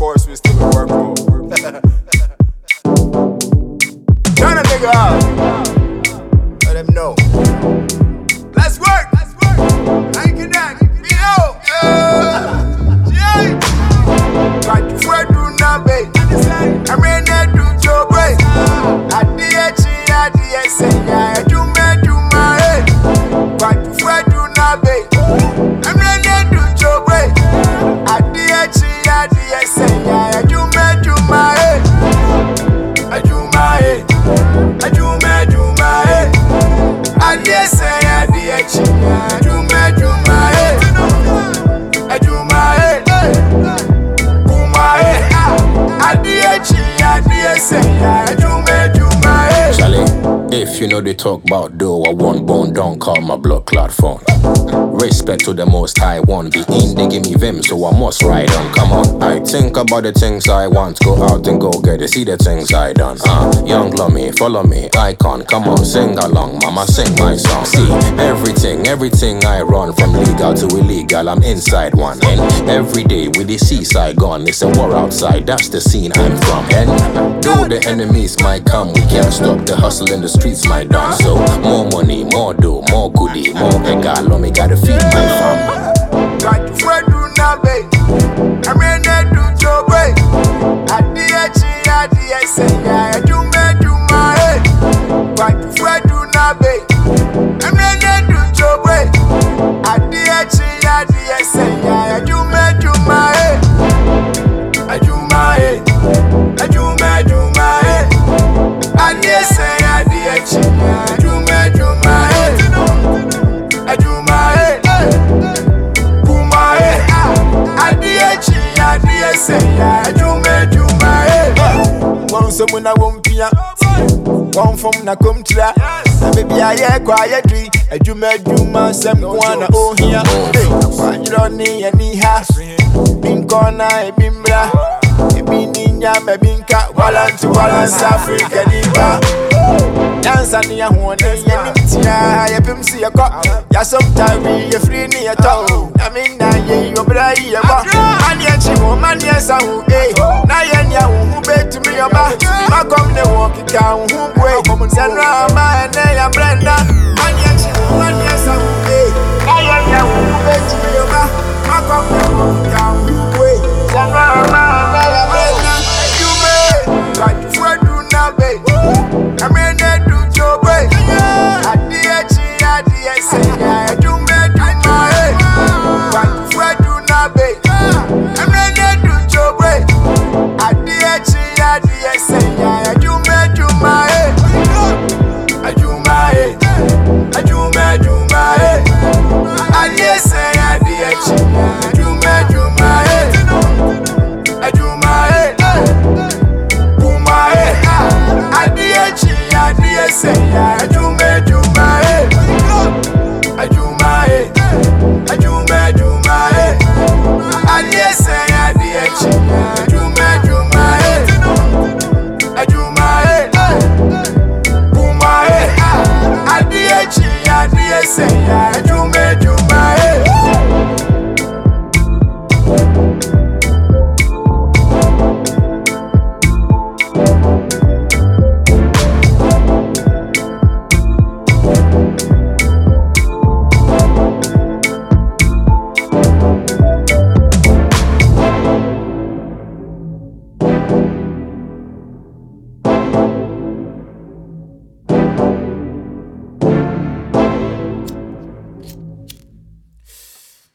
course we still work out. Turn a nigga out. Let them know. Let's work. Let's work. You. We out. Yeah. Right to where do not be. I'm in there do your. I did it, I did it, Charlie, if you know they talk about dough, I want bone, don't call my blood clot phone. Respect to the most high one. Be in, they give me vim, so I must ride on. Come on, I think about the things I want. Go out and go get it, see the things I done. Uh, young me, follow me, icon. Come on, sing along, mama, sing my song. See, everything, everything I run from legal to illegal, I'm inside one. And every day with the seaside gone, it's a war outside, that's the scene I'm from. And though the enemies might come, we can't stop the hustle in the streets, my done. So, more money, more dough, more goodie, more egalo, me gotta feed my fam. Right where do not Mu na wọ́n pia, wọ́n fam na kom tira. Na beebi ayẹ kọ ayẹ diri, adwuma adwuma nsẹm kwan na ohia. Akwadworɔ ne yɛ ni ha, ebi nkɔ na ebi mmra. Ebi ni nyama ebi nka, walanti walansi Afrika nipa. Dansa ni ahoɔden yɛnim tia yɛpem si yɛkɔ yɛasom tare yɛfiri ne yɛtɔ nyame na yɛyi ɔbra yi yɛbɔ maneɛ kyi ho maneɛ sa ho e na to me about My come walk it down Who break Send round my and are Brenda And yes, you and yes, I will pay I am the say that.